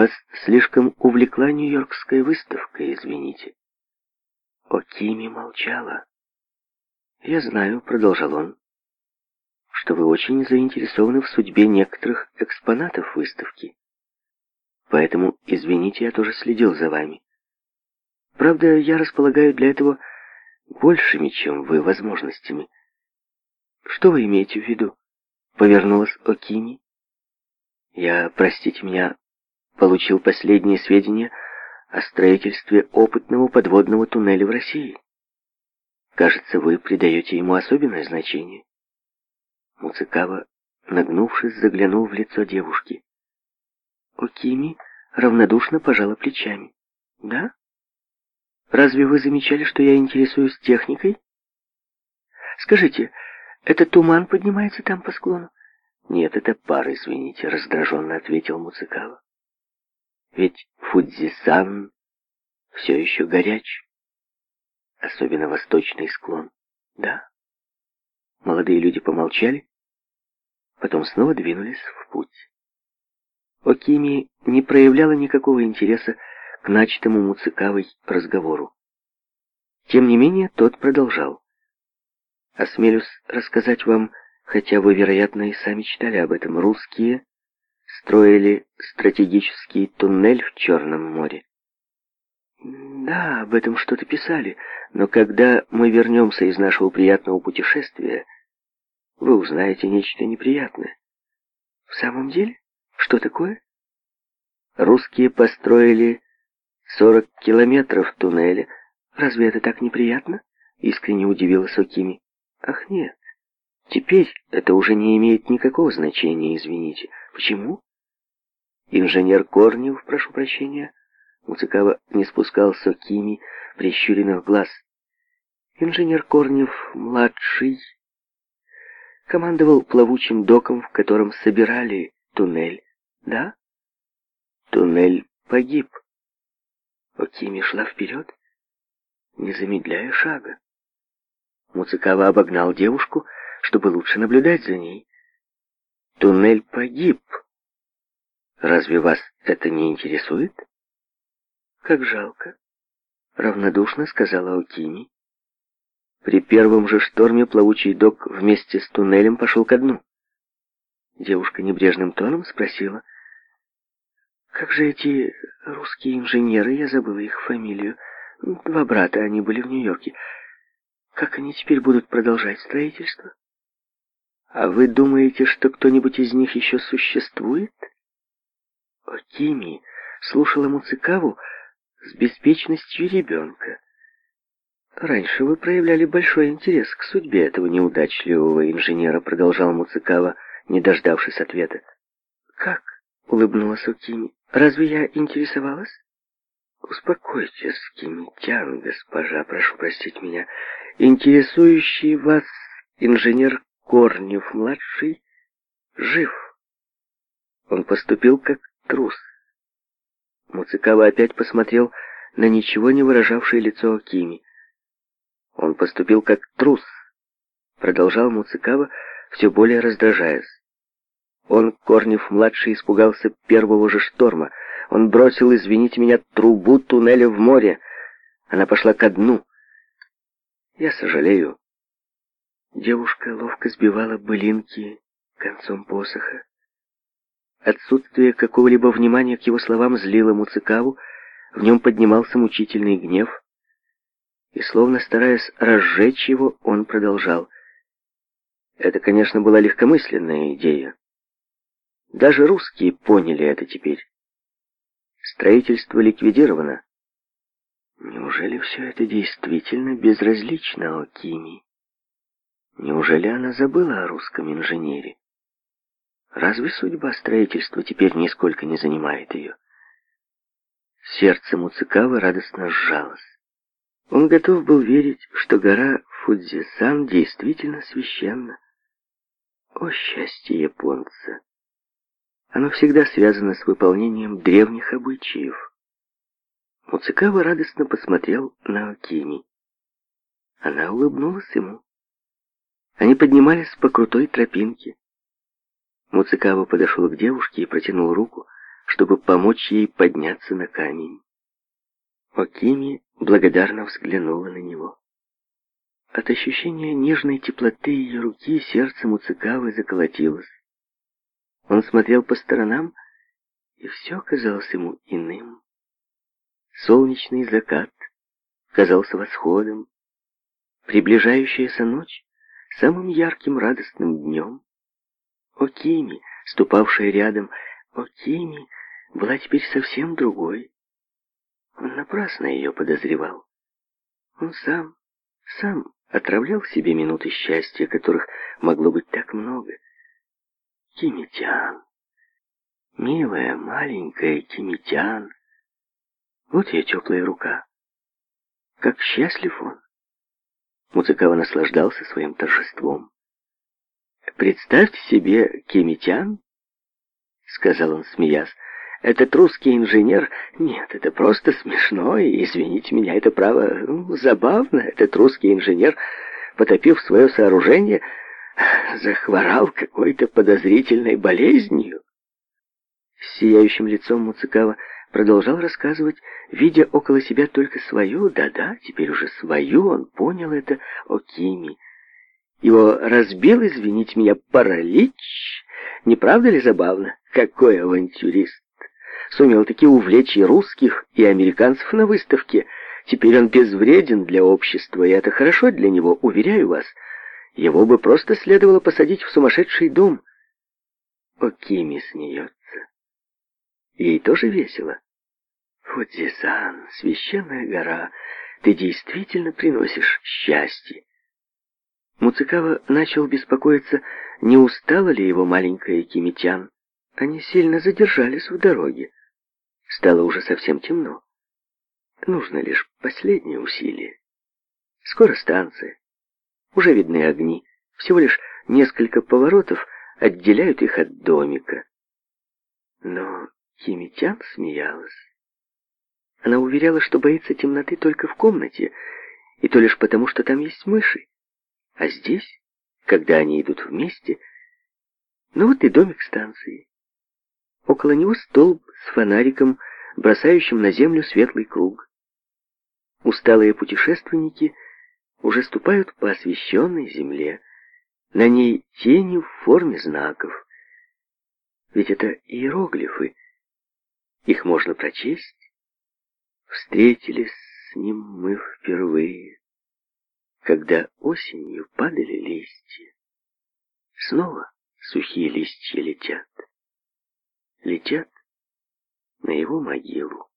Вас слишком увлекла Нью-Йоркская выставка, извините. Окими молчала. «Я знаю», — продолжал он, — «что вы очень заинтересованы в судьбе некоторых экспонатов выставки. Поэтому, извините, я тоже следил за вами. Правда, я располагаю для этого большими, чем вы, возможностями. Что вы имеете в виду?» — повернулась Окими. «Я, простите меня, получил последние сведения о строительстве опытного подводного туннеля в России. Кажется, вы придаете ему особенное значение. Муцикава, нагнувшись, заглянул в лицо девушки. Окими равнодушно пожала плечами. Да? Разве вы замечали, что я интересуюсь техникой? Скажите, это туман поднимается там по склону? Нет, это пар, извините, раздраженно ответил Муцикава. Ведь Фудзисан все еще горяч. Особенно восточный склон. Да. Молодые люди помолчали, потом снова двинулись в путь. Окими не проявляла никакого интереса к начатому Муцикавой разговору. Тем не менее, тот продолжал. «Осмелюсь рассказать вам, хотя вы, вероятно, и сами читали об этом, русские строили стратегический туннель в Черном море. Да, об этом что-то писали, но когда мы вернемся из нашего приятного путешествия, вы узнаете нечто неприятное. В самом деле? Что такое? Русские построили 40 километров туннеля. Разве это так неприятно? Искренне удивилась Окими. Ах, нет. Теперь это уже не имеет никакого значения, извините. Почему? Инженер Корнев, прошу прощения. Муцикава не спускал с прищуренных глаз. Инженер Корнев-младший командовал плавучим доком, в котором собирали туннель. Да? Туннель погиб. Окими шла вперед, не замедляя шага. Муцикава обогнал девушку, чтобы лучше наблюдать за ней. Туннель погиб. Разве вас это не интересует? Как жалко, равнодушно сказала Окини. При первом же шторме плавучий док вместе с туннелем пошел ко дну. Девушка небрежным тоном спросила, «Как же эти русские инженеры, я забыла их фамилию, два брата, они были в Нью-Йорке, как они теперь будут продолжать строительство?» «А вы думаете, что кто-нибудь из них еще существует?» Тимми слушала Муцикаву с беспечностью ребенка. «Раньше вы проявляли большой интерес к судьбе этого неудачливого инженера», продолжал Муцикава, не дождавшись ответа. «Как?» — улыбнулась Укими. «Разве я интересовалась?» «Успокойтесь, Кимитян, госпожа, прошу простить меня. Интересующий вас инженер Корнев-младший жив. Он поступил как трус. Муцикава опять посмотрел на ничего не выражавшее лицо Акими. Он поступил как трус, продолжал Муцикава, все более раздражаясь. Он, Корнев-младший, испугался первого же шторма. Он бросил, извините меня, трубу туннеля в море. Она пошла ко дну. Я сожалею. Девушка ловко сбивала былинки концом посоха. Отсутствие какого-либо внимания к его словам злило Муцикаву, в нем поднимался мучительный гнев, и, словно стараясь разжечь его, он продолжал. Это, конечно, была легкомысленная идея. Даже русские поняли это теперь. Строительство ликвидировано. Неужели все это действительно безразлично Окими? Неужели она забыла о русском инженере? Разве судьба строительства теперь нисколько не занимает ее? Сердце Муцикавы радостно сжалось. Он готов был верить, что гора Фудзисан действительно священна. О счастье японца! Оно всегда связано с выполнением древних обычаев. Муцикава радостно посмотрел на Окини. Она улыбнулась ему. Они поднимались по крутой тропинке. Муцикава подошел к девушке и протянул руку, чтобы помочь ей подняться на камень. Окими благодарно взглянула на него. От ощущения нежной теплоты ее руки сердце Муцикавы заколотилось. Он смотрел по сторонам, и все казалось ему иным. Солнечный закат казался восходом, приближающаяся ночь — самым ярким радостным днем, Окими, ступавшая рядом. Окими была теперь совсем другой. Он напрасно ее подозревал. Он сам, сам отравлял себе минуты счастья, которых могло быть так много. Кимитян. Милая, маленькая Кимитян. Вот ее теплая рука. Как счастлив он. Муцикава наслаждался своим торжеством. Представьте себе кемитян, сказал он, смеясь. Этот русский инженер... Нет, это просто смешно, и, извините меня, это право ну, забавно. Этот русский инженер, потопив свое сооружение, захворал какой-то подозрительной болезнью. С сияющим лицом Муцикава продолжал рассказывать, видя около себя только свою, да-да, теперь уже свою, он понял это, о Окими. Его разбил, извините меня, паралич. Не правда ли забавно? Какой авантюрист! Сумел таки увлечь и русских, и американцев на выставке. Теперь он безвреден для общества, и это хорошо для него, уверяю вас. Его бы просто следовало посадить в сумасшедший дом. О, Кими смеется. Ей тоже весело. Фудзисан, священная гора, ты действительно приносишь счастье. Муцикава начал беспокоиться, не устала ли его маленькая кимитян. Они сильно задержались в дороге. Стало уже совсем темно. Нужно лишь последнее усилие. Скоро станция. Уже видны огни. Всего лишь несколько поворотов отделяют их от домика. Но Кимитян смеялась. Она уверяла, что боится темноты только в комнате, и то лишь потому, что там есть мыши. А здесь, когда они идут вместе, ну вот и домик станции. Около него столб с фонариком, бросающим на землю светлый круг. Усталые путешественники уже ступают по освещенной земле. На ней тени в форме знаков. Ведь это иероглифы. Их можно прочесть. Встретились с ним мы впервые когда осенью падали листья. Снова сухие листья летят. Летят на его могилу.